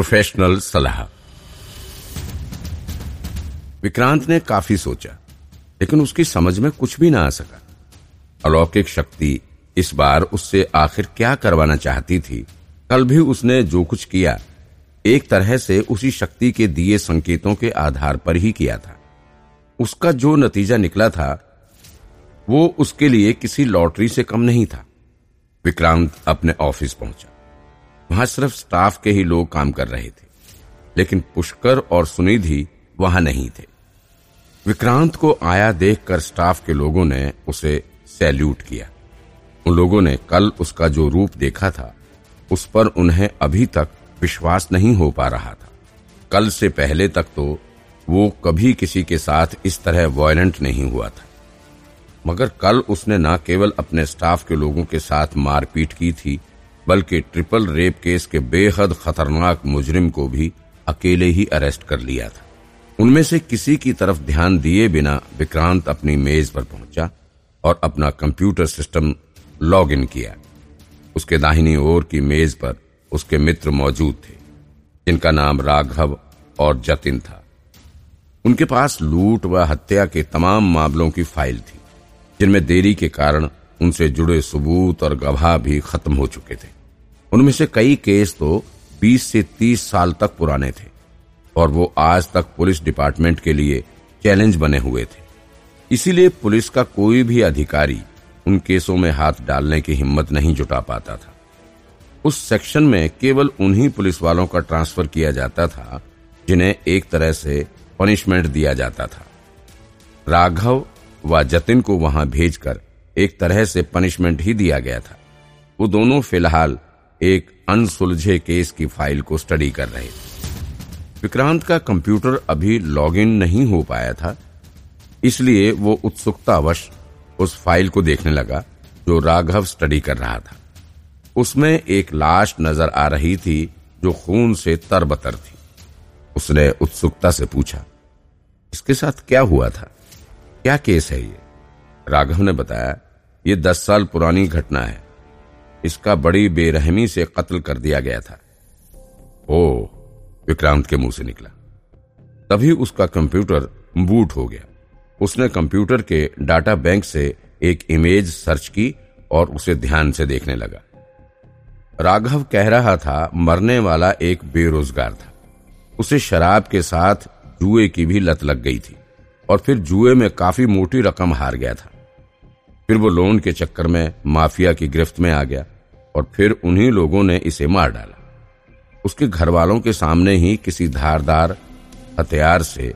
Professional सलाह विक्रांत ने काफ़ी सोचा, लेकिन उसकी समझ में कुछ भी ना आ सका। अलौकिक शक्ति इस बार उससे आखिर क्या करवाना चाहती थी? कल भी उसने जो कुछ किया, एक तरह से उसी शक्ति के दिए संकेतों के आधार पर ही किया था। उसका जो नतीजा निकला था, वो उसके लिए किसी लॉटरी से कम नहीं था। विक्रांत अपने ऑफ़िस पहुँचा। वहाँ सिर्फ़ स्टाफ के ही लोग काम कर रहे थे, लेकिन पुष्कर और सुनिधि वहाँ नहीं थे। विक्रांत को आया देखकर स्टाफ के लोगों ने उसे सैल्यूट किया। उन लोगों ने कल उसका जो रूप देखा था, उस पर उन्हें अभी तक विश्वास नहीं हो पा रहा था। कल से पहले तक तो वो कभी किसी के साथ इस तरह वायलेंट नहीं हुआ था। मगर कल उसने न केवल अपने स्टाफ के लोगों के साथ मारपीट की थी बल्कि ट्रिपल रेप केस के बेहद खतरनाक मुजरिम को भी अकेले ही अरेस्ट कर लिया था। उनमें से किसी की तरफ़ ध्यान दिए बिना विक्रांत अपनी मेज पर पहुँचा और अपना कंप्यूटर सिस्टम लॉग इन किया। उसके दाहिनी ओर की मेज पर उसके मित्र मौजूद थे, जिनका नाम राघव और जतिन था। उनके पास लूट व हत्या के तमाम मामलों की फ़ाइल थी, जिनमें देरी के कारण उनसे जुड़े सबूत और गवाह भी खत्म हो चुके थे। उनमें से कई केस तो 20 से 30 साल तक पुराने थे और वो आज तक पुलिस डिपार्टमेंट के लिए चैलेंज बने हुए थे। इसीलिए पुलिस का कोई भी अधिकारी उन केसों में हाथ डालने की हिम्मत नहीं जुटा पाता था। उस सेक्शन में केवल उन्हीं पुलिस वालों का ट्रांसफ़र किया जाता था जिन्हें एक तरह से पनिशमेंट दिया जाता था। राघव व जतिन को वहाँ भेजकर एक तरह से पनिशमेंट ही दिया गया था। वो दोनों फ़िलहाल एक अनसुलझे केस की फ़ाइल को स्टडी कर रहे थे। विक्रांत का कंप्यूटर अभी लॉगिन नहीं हो पाया था, इसलिए वो उत्सुकतावश उस फ़ाइल को देखने लगा, जो राघव स्टडी कर रहा था। उसमें एक लाश नज़र आ रही थी, जो खून से तरबतर थी। उसने उत्सुकता से पूछा, इसके साथ क्या हुआ था? क्या केस है ये? राघव ने बताया, ये दस साल पुरानी घटना है। इसका बड़ी बेरहमी से कत्ल कर दिया गया था। ओ, विक्रांत के मुँह से निकला। तभी उसका कंप्यूटर बूट हो गया। उसने कंप्यूटर के डाटा बैंक से एक इमेज सर्च की और उसे ध्यान से देखने लगा। राघव कह रहा था, मरने वाला एक बेरोजगार था। उसे शराब के साथ जुए की भी लत लग गई थी और फिर जुए में काफ़ी मोटी रकम हार गया था। फिर वो लोन के चक्कर में माफिया की गिरफ्त में आ गया और फिर उन्हीं लोगों ने इसे मार डाला। उसके घर वालों के सामने ही किसी धारदार हथियार से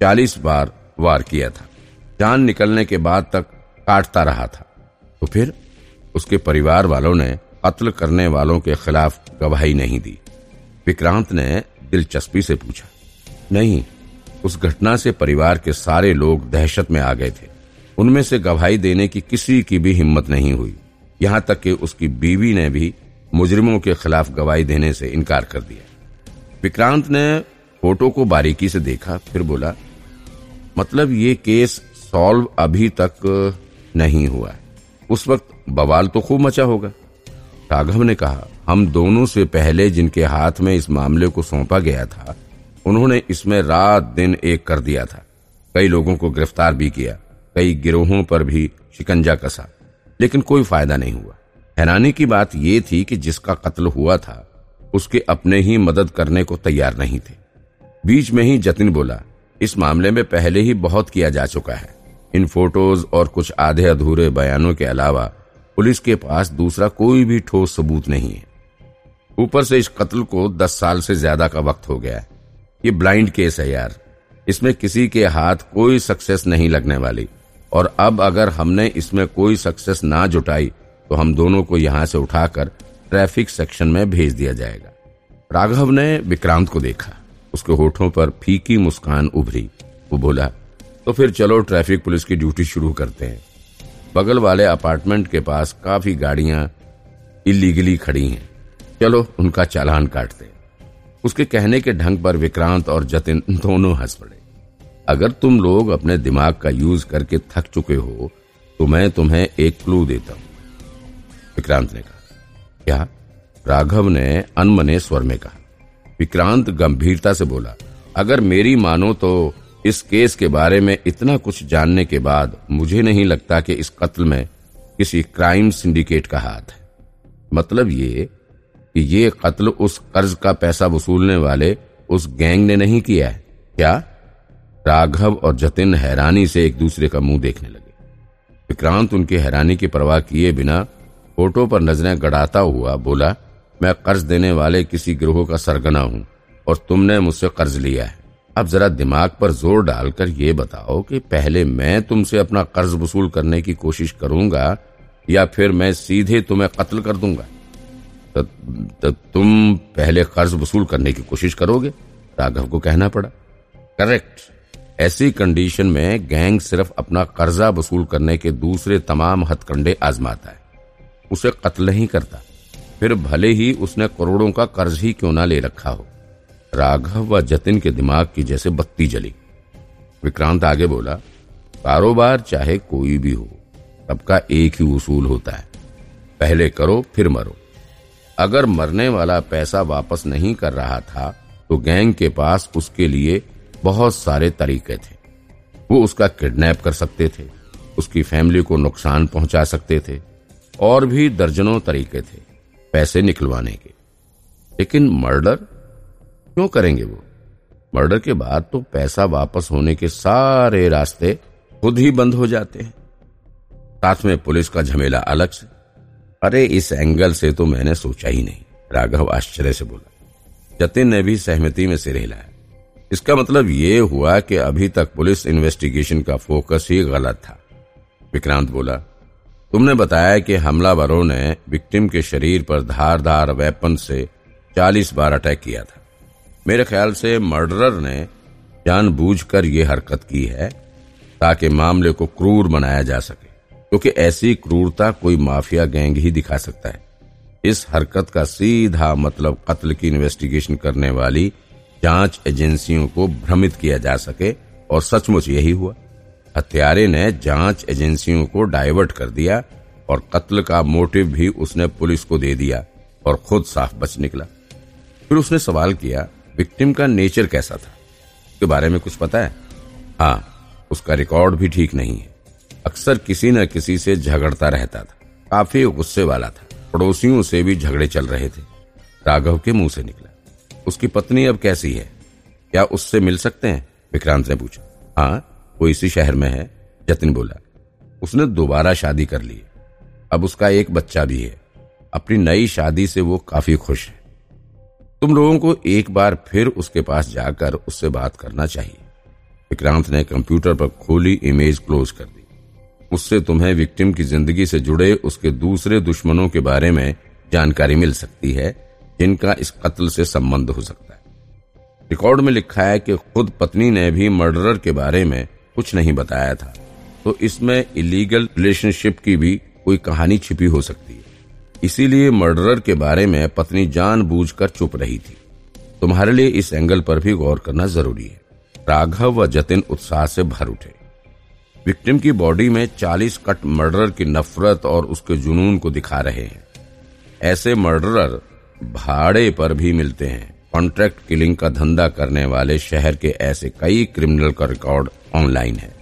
चालीस बार वार किया था। जान निकलने के बाद तक काटता रहा था। तो फिर उसके परिवार वालों ने कत्ल करने वालों के खिलाफ गवाही नहीं दी। विक्रांत ने दिलचस्पी से पूछा, नहीं, उस घटना से परिवार के सारे लोग दहशत में आ गए थे। उनमें से गवाही देने की किसी की भी हिम्मत नहीं हुई। यहाँ तक कि उसकी बीवी ने भी मुजरिमों के खिलाफ गवाही देने से इनकार कर दिया। विक्रांत ने फ़ोटो को बारीकी से देखा, फिर बोला मतलब ये केस सॉल्व अभी तक नहीं हुआ उस वक्त बवाल तो खूब मचा होगा। राघव ने कहा, हम दोनों से पहले जिनके हाथ में इस मामले को सौंपा गया था, उन्होंने इसमें रात दिन एक कर दिया था। कई लोगों को गिरफ़्तार भी किया। कई गिरोहों पर भी शिकंजा कसा, लेकिन कोई फ़ायदा नहीं हुआ। हैरानी की बात यह थी कि जिसका कत्ल हुआ था, उसके अपने ही मदद करने को तैयार नहीं थे। बीच में ही जतिन बोला, इस मामले में पहले ही बहुत किया जा चुका है। इन फ़ोटोज़ और कुछ आधे अधूरे बयानों के अलावा पुलिस के पास दूसरा कोई भी ठोस सबूत नहीं है। ऊपर से इस कत्ल को दस साल से ज़्यादा का वक्त हो गया है। ये ब्लाइंड केस है यार। इसमें किसी के हाथ कोई सक्सेस नहीं लगने वाली। और अब अगर हमने इसमें कोई सक्सेस ना जुटाई तो हम दोनों को यहाँ से उठाकर ट्रैफ़िक सेक्शन में भेज दिया जाएगा। राघव ने विक्रांत को देखा। उसके होठों पर फीकी मुस्कान उभरी। वो बोला तो फिर चलो ट्रैफ़िक पुलिस की ड्यूटी शुरू करते हैं। बगल वाले अपार्टमेंट के पास काफ़ी गाड़ियाँ इलीगली खड़ी हैं। चलो उनका चालान काटते उसके कहने के ढंग पर विक्रांत और जतिन दोनों हंस पड़े। अगर तुम लोग अपने दिमाग का यूज़ करके थक चुके हो तो मैं तुम्हें एक क्लू देता हूँ। विक्रांत ने कहा, क्या? राघव ने अनमने स्वर में कहा। विक्रांत गंभीरता से बोला, अगर मेरी मानो तो इस केस के बारे में इतना कुछ जानने के बाद मुझे नहीं लगता कि इस कत्ल में किसी क्राइम सिंडिकेट का हाथ है। मतलब ये कि ये कत्ल उस कर्ज का पैसा वसूलने वाले उस गैंग ने नहीं किया है। क्या? राघव और जतिन हैरानी से एक दूसरे का मुँह देखने लगे। विक्रांत उनकी हैरानी की परवाह किए बिना फ़ोटो पर नज़रें गड़ाता हुआ बोला मैं कर्ज देने वाले किसी गिरोह का सरगना हूँ और तुमने मुझसे कर्ज लिया है। अब जरा दिमाग पर ज़ोर डालकर ये बताओ कि पहले मैं तुमसे अपना कर्ज वसूल करने की कोशिश करूँगा या फिर मैं सीधे तुम्हें कत्ल कर दूँगा? तो, तो तुम पहले कर्ज वसूल करने की कोशिश करोगे? राघव को कहना पड़ा। करेक्ट। ऐसी कंडीशन में गैंग सिर्फ़ अपना कर्जा वसूल करने के दूसरे तमाम हथकंडे आजमाता है। उसे कत्ल नहीं करता। फिर भले ही उसने करोड़ों का कर्ज ही क्यों ना ले रखा हो। राघव व जतिन के दिमाग की जैसे बत्ती जली। विक्रांत आगे बोला, कारोबार चाहे कोई भी हो, सबका एक ही उसूल होता है। पहले करो, फिर मरो। अगर मरने वाला पैसा वापस नहीं कर रहा था तो गैंग के पास उसके लिए बहुत सारे तरीके थे। वो उसका किडनैप कर सकते थे, उसकी फैमिली को नुकसान पहुँचा सकते थे, और भी दर्जनों तरीके थे पैसे निकलवाने के। लेकिन मर्डर? क्यों करेंगे वो? मर्डर के बाद तो पैसा वापस होने के सारे रास्ते खुद ही बंद हो जाते हैं। साथ में पुलिस का झमेला अलग से। अरे, इस एंगल से तो मैंने सोचा ही नहीं, राघव आश्चर्य से बोला। जतिन ने भी सहमति में सिर हिलाया। इसका मतलब ये हुआ कि अभी तक पुलिस इन्वेस्टिगेशन का फोकस ही गलत था। विक्रांत बोला, तुमने बताया कि हमलावरों ने विक्टिम के शरीर पर धारदार वेपन से चालीस बार अटैक किया था। मेरे ख्याल से मर्डरर ने जानबूझकर ये हरकत की है ताकि मामले को क्रूर बनाया जा सके, क्योंकि ऐसी क्रूरता कोई माफिया गैंग ही दिखा सकता है। इस हरकत का सीधा मतलब कत्ल की इन्वेस्टिगेशन करने वाली जाँच एजेंसियों को भ्रमित किया जा सके और सचमुच यही हुआ। हत्यारे ने जाँच एजेंसियों को डाइवर्ट कर दिया और कत्ल का मोटिव भी उसने पुलिस को दे दिया और खुद साफ़ बच निकला। फिर उसने सवाल किया, विक्टिम का नेचर कैसा था? उसके बारे में कुछ पता है? हाँ उसका रिकॉर्ड भी ठीक नहीं है। अक्सर किसी न किसी से झगड़ता रहता था। काफ़ी गुस्से वाला था। पड़ोसियों से भी झगड़े चल रहे थे। राघव के मुँह से निकला। उसकी पत्नी अब कैसी है? क्या उससे मिल सकते हैं? विक्रांत ने पूछा। हाँ वो इसी शहर में है, जतिन बोला। उसने दोबारा शादी कर ली। अब उसका एक बच्चा भी है। अपनी नई शादी से वो काफ़ी खुश है। तुम लोगों को एक बार फिर उसके पास जाकर उससे बात करना चाहिए। विक्रांत ने कंप्यूटर पर खोली इमेज क्लोज कर दी। उससे तुम्हें विक्टिम की ज़िंदगी से जुड़े उसके दूसरे दुश्मनों के बारे में जानकारी मिल सकती है। जिनका इस कत्ल से संबंध हो सकता है। रिकॉर्ड में लिखा है कि खुद पत्नी ने भी मर्डरर के बारे में कुछ नहीं बताया था। तो इसमें इलीगल रिलेशनशिप की भी कोई कहानी छिपी हो सकती है। इसीलिए मर्डरर के बारे में पत्नी जानबूझकर चुप रही थी। तुम्हारे लिए इस एंगल पर भी गौर करना ज़रूरी है। राघव व जतिन उत्साह से भर उठे। विक्टिम की बॉडी में 40 कट मर्डरर की नफरत और उसके जुनून को दिखा रहे हैं। ऐसे मर्डरर भाड़े पर भी मिलते हैं। कॉन्ट्रैक्ट किलिंग का धंधा करने वाले शहर के ऐसे कई क्रिमिनल का रिकॉर्ड ऑनलाइन है।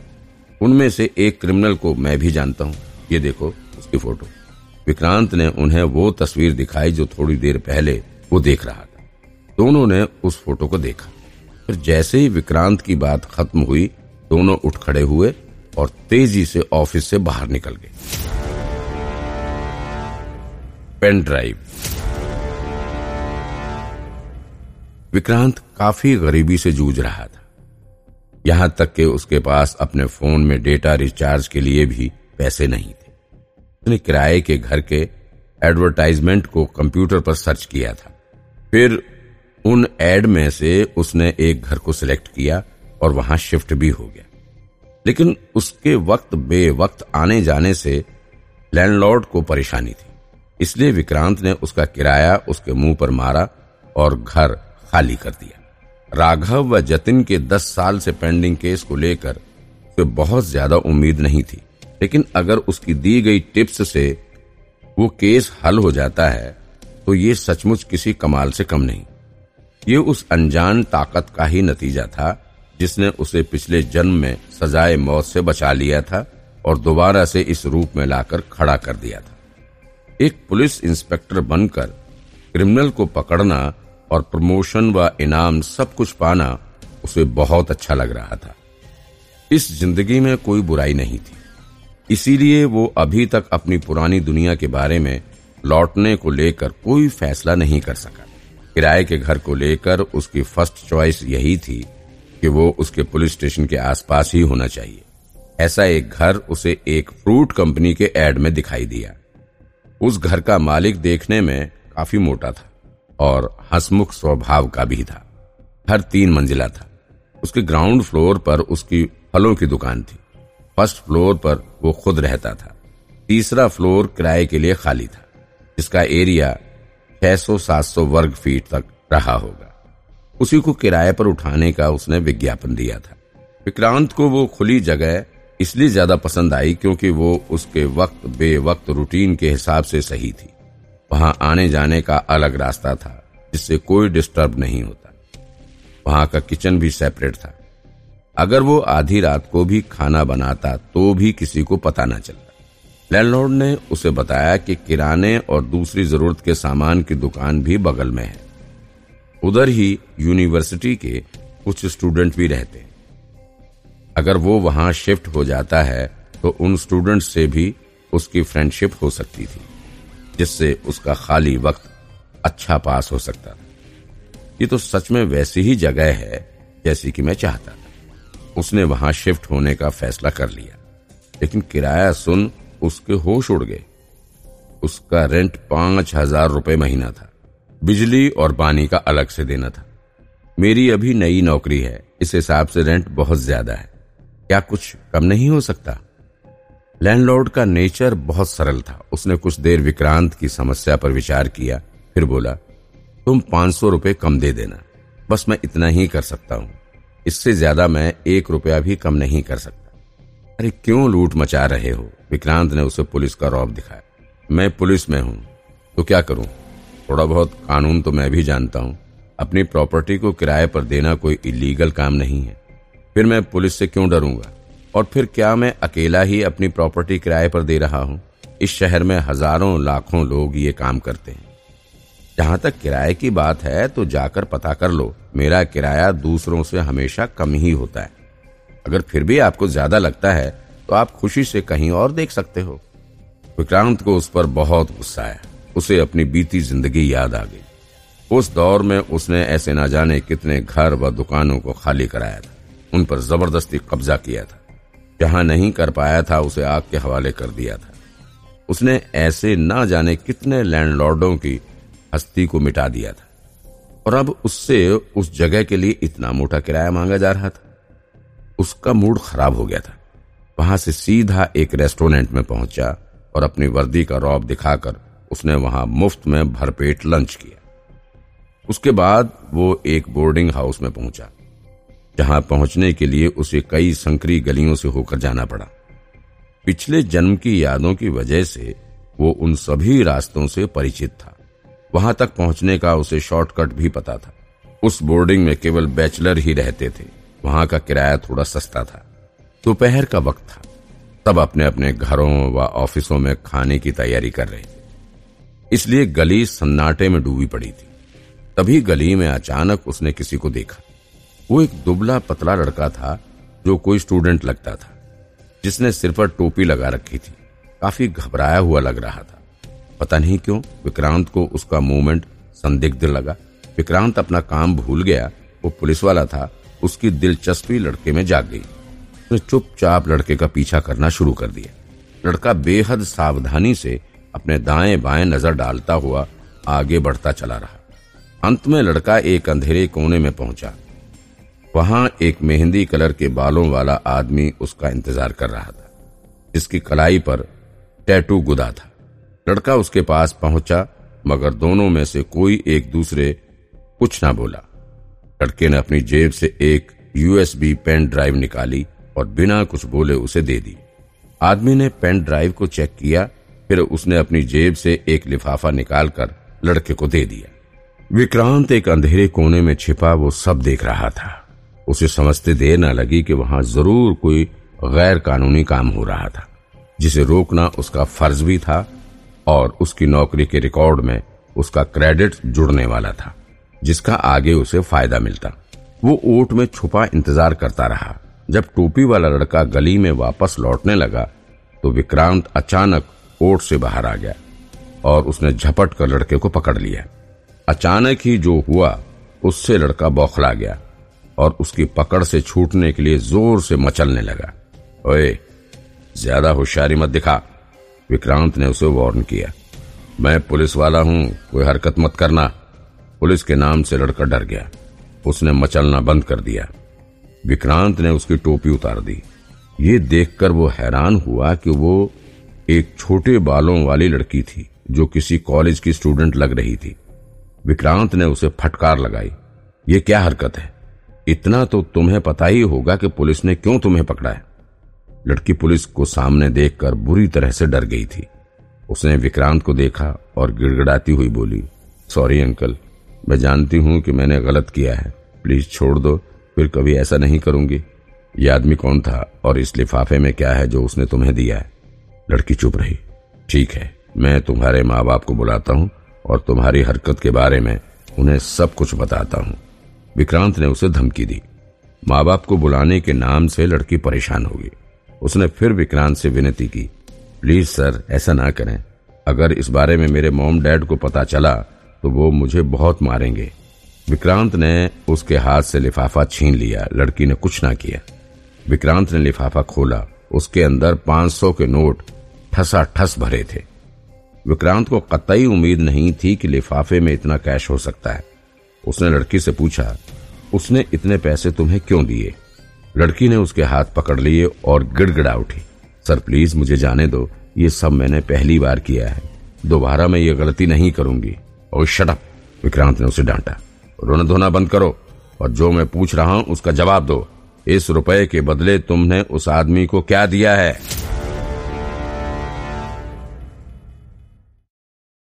उनमें से एक क्रिमिनल को मैं भी जानता हूँ। ये देखो उसकी फ़ोटो विक्रांत ने उन्हें वो तस्वीर दिखाई जो थोड़ी देर पहले वो देख रहा था। दोनों ने उस फ़ोटो को देखा। फिर जैसे ही विक्रांत की बात खत्म हुई, दोनों उठ खड़े हुए और तेज़ी से ऑफ़िस से बाहर निकल गए। पेन ड्राइव विक्रांत काफ़ी गरीबी से जूझ रहा था। यहाँ तक कि उसके पास अपने फ़ोन में डेटा रिचार्ज के लिए भी पैसे नहीं थे। उसने किराए के घर के एडवर्टाइजमेंट को कंप्यूटर पर सर्च किया था। फिर उन एड में से उसने एक घर को सिलेक्ट किया और वहाँ शिफ्ट भी हो गया। लेकिन उसके वक्त बे वक्त आने जाने से लैंडलॉर्ड को परेशानी थी। इसलिए विक्रांत ने उसका किराया उसके मुँह पर मारा और घर खाली कर दिया। राघव व जतिन के दस साल से पेंडिंग केस को लेकर उसे बहुत ज़्यादा उम्मीद नहीं थी। लेकिन अगर उसकी दी गई टिप्स से वो केस हल हो जाता है तो ये सचमुच किसी कमाल से कम नहीं। ये उस अनजान ताकत का ही नतीजा था, जिसने उसे पिछले जन्म में सजाए मौत से बचा लिया था और दोबारा से इस रूप में लाकर खड़ा कर दिया था। एक पुलिस इंस्पेक्टर बनकर क्रिमिनल को पकड़ना और प्रमोशन व इनाम सब कुछ पाना उसे बहुत अच्छा लग रहा था। इस ज़िंदगी में कोई बुराई नहीं थी। इसीलिए वो अभी तक अपनी पुरानी दुनिया के बारे में लौटने को लेकर कोई फैसला नहीं कर सका। किराए के घर को लेकर उसकी फ़र्स्ट चॉइस यही थी कि वो उसके पुलिस स्टेशन के आसपास ही होना चाहिए। ऐसा एक घर उसे एक फ्रूट कंपनी के एड में दिखाई दिया। उस घर का मालिक देखने में काफ़ी मोटा था। और हसमुख स्वभाव का भी था। हर तीन मंजिला था। उसके ग्राउंड फ्लोर पर उसकी फलों की दुकान थी। फ़र्स्ट फ्लोर पर वो खुद रहता था। तीसरा फ्लोर किराए के लिए खाली था, जिसका एरिया 600-700 वर्ग फीट तक रहा होगा। उसी को किराए पर उठाने का उसने विज्ञापन दिया था। विक्रांत को वो खुली जगह इसलिए ज़्यादा पसंद आई क्योंकि वो उसके वक्त, बेवक्त रूटीन के हिसाब से सही थी। वहाँ आने जाने का अलग रास्ता था, जिससे कोई डिस्टर्ब नहीं होता। वहाँ का किचन भी सेपरेट था। अगर वो आधी रात को भी खाना बनाता तो भी किसी को पता न चलता। लैंडलॉर्ड ने उसे बताया कि किराने और दूसरी ज़रूरत के सामान की दुकान भी बगल में है। उधर ही यूनिवर्सिटी के कुछ स्टूडेंट भी रहते हैं। अगर वो वहाँ शिफ्ट हो जाता है तो उन स्टूडेंट से भी उसकी फ्रेंडशिप हो सकती थी। जिससे उसका खाली वक्त अच्छा पास हो सकता था। ये तो सच में वैसी ही जगह है जैसी कि मैं चाहता था। उसने वहाँ शिफ्ट होने का फैसला कर लिया। लेकिन किराया सुन उसके होश उड़ गए। उसका रेंट पाँच हज़ार रुपये महीना था। बिजली और पानी का अलग से देना था। मेरी अभी नई नौकरी है। इस हिसाब से रेंट बहुत ज़्यादा है। क्या कुछ कम नहीं हो सकता? लैंडलॉर्ड का नेचर बहुत सरल था। उसने कुछ देर विक्रांत की समस्या पर विचार किया, फिर बोला, तुम पाँच सौ रुपये कम दे देना। बस मैं इतना ही कर सकता हूँ। इससे ज़्यादा मैं एक रुपया भी कम नहीं कर सकता। अरे क्यों लूट मचा रहे हो? विक्रांत ने उसे पुलिस का रौब दिखाया। मैं पुलिस में हूँ तो क्या करूँ? थोड़ा बहुत कानून तो मैं भी जानता हूँ। अपनी प्रॉपर्टी को किराए पर देना कोई इलीगल काम नहीं है। फिर मैं पुलिस से क्यों डरूँगा? और फिर क्या मैं अकेला ही अपनी प्रॉपर्टी किराए पर दे रहा हूँ? इस शहर में हज़ारों, लाखों लोग ये काम करते हैं। जहाँ तक किराए की बात है तो जाकर पता कर लो, मेरा किराया दूसरों से हमेशा कम ही होता है। अगर फिर भी आपको ज़्यादा लगता है तो आप खुशी से कहीं और देख सकते हो। विक्रांत को उस पर बहुत गुस्सा आया। उसे अपनी बीती ज़िंदगी याद आ गई। उस दौर में उसने ऐसे ना जाने कितने घर व दुकानों को खाली कराया था। उन पर ज़बरदस्ती कब्जा किया था। जहाँ नहीं कर पाया था, उसे आग के हवाले कर दिया था। उसने ऐसे ना जाने कितने लैंडलॉर्डों की हस्ती को मिटा दिया था। और अब उससे उस जगह के लिए इतना मोटा किराया मांगा जा रहा था। उसका मूड खराब हो गया था। वहाँ से सीधा एक रेस्टोरेंट में पहुँचा और अपनी वर्दी का रौब दिखाकर उसने वहाँ मुफ़्त में भरपेट लंच किया। उसके बाद वो एक बोर्डिंग हाउस में पहुँचा। जहाँ पहुँचने के लिए उसे कई संकरी गलियों से होकर जाना पड़ा। पिछले जन्म की यादों की वजह से वो उन सभी रास्तों से परिचित था। वहाँ तक पहुँचने का उसे शॉर्टकट भी पता था। उस बोर्डिंग में केवल बैचलर ही रहते थे। वहाँ का किराया थोड़ा सस्ता था। दोपहर का वक्त था। तब अपने अपने घरों व ऑफिसों में खाने की तैयारी कर रहे थे। इसलिए गली सन्नाटे में डूबी पड़ी थी। तभी गली में अचानक उसने किसी को देखा। वो एक दुबला पतला लड़का था जो कोई स्टूडेंट लगता था, जिसने सिर पर टोपी लगा रखी थी। काफ़ी घबराया हुआ लग रहा था। पता नहीं क्यों, विक्रांत को उसका मूवमेंट संदिग्ध लगा। विक्रांत अपना काम भूल गया, वो पुलिस वाला था, उसकी दिलचस्पी लड़के में जाग गई। उसने चुपचाप लड़के का पीछा करना शुरू कर दिया। लड़का बेहद सावधानी से अपने दाएँ बाएँ नज़र डालता हुआ आगे बढ़ता चला रहा। अंत में लड़का एक अंधेरे कोने में पहुँचा। वहाँ एक मेहंदी कलर के बालों वाला आदमी उसका इंतज़ार कर रहा था। इसकी कलाई पर टैटू गुदा था। लड़का उसके पास पहुँचा, मगर दोनों में से कोई एक दूसरे कुछ ना बोला। लड़के ने अपनी जेब से एक यूएसबी पेन ड्राइव निकाली और बिना कुछ बोले उसे दे दी। आदमी ने पेन ड्राइव को चेक किया, फिर उसने अपनी जेब से एक लिफाफा निकालकर लड़के को दे दिया। विक्रांत एक अंधेरे कोने में छिपा वो सब देख रहा था। उसे समझते देर न लगी कि वहाँ ज़रूर कोई गैर कानूनी काम हो रहा था, जिसे रोकना उसका फ़र्ज़ भी था और उसकी नौकरी के रिकॉर्ड में उसका क्रेडिट जुड़ने वाला था, जिसका आगे उसे फ़ायदा मिलता। वो ओट में छुपा इंतज़ार करता रहा। जब टोपी वाला लड़का गली में वापस लौटने लगा तो विक्रांत अचानक ओट से बाहर आ गया और उसने झपट कर लड़के को पकड़ लिया। अचानक ही जो हुआ, उससे लड़का बौखला गया। और उसकी पकड़ से छूटने के लिए ज़ोर से मचलने लगा। ओए, ज़्यादा होशियारी मत दिखा। विक्रांत ने उसे वार्न किया। मैं पुलिस वाला हूँ, कोई हरकत मत करना। पुलिस के नाम से लड़का डर गया। उसने मचलना बंद कर दिया। विक्रांत ने उसकी टोपी उतार दी। ये देखकर वो हैरान हुआ कि वो एक छोटे बालों वाली लड़की थी, जो किसी कॉलेज की स्टूडेंट लग रही थी। विक्रांत ने उसे फटकार लगाई। ये क्या हरकत है? इतना तो तुम्हें पता ही होगा कि पुलिस ने क्यों तुम्हें पकड़ा है। लड़की पुलिस को सामने देखकर बुरी तरह से डर गई थी। उसने विक्रांत को देखा और गिड़गिड़ाती हुई बोली सॉरी अंकल मैं जानती हूँ कि मैंने गलत किया है। प्लीज़ छोड़ दो, फिर कभी ऐसा नहीं करूँगी। ये आदमी कौन था और इस लिफाफे में क्या है जो उसने तुम्हें दिया है? लड़की चुप रही, ठीक है, मैं तुम्हारे माँ बाप को बुलाता हूँ और तुम्हारी हरकत के बारे में उन्हें सब कुछ बताता हूँ। विक्रांत ने उसे धमकी दी। माँ बाप को बुलाने के नाम से लड़की परेशान होगी। उसने फिर विक्रांत से विनती की, प्लीज़ सर, ऐसा ना करें। अगर इस बारे में मेरे मोम डैड को पता चला तो वो मुझे बहुत मारेंगे। विक्रांत ने उसके हाथ से लिफाफा छीन लिया। लड़की ने कुछ ना किया। विक्रांत ने लिफाफा खोला। उसके अंदर 500 के नोट ठसा ठस भरे थे। विक्रांत को कतई उम्मीद नहीं थी कि लिफाफे में इतना कैश हो सकता है। उसने लड़की से पूछा, उसने इतने पैसे तुम्हें क्यों दिए? लड़की ने उसके हाथ पकड़ लिए और गिड़गिड़ा उठी। सर, प्लीज़ मुझे जाने दो, ये सब मैंने पहली बार किया है। दोबारा मैं ये गलती नहीं करूँगी। और शटअप विक्रांत ने उसे डांटा। रोना धोना बंद करो और जो मैं पूछ रहा हूँ उसका जवाब दो। इस रुपए के बदले तुमने उस आदमी को क्या दिया है?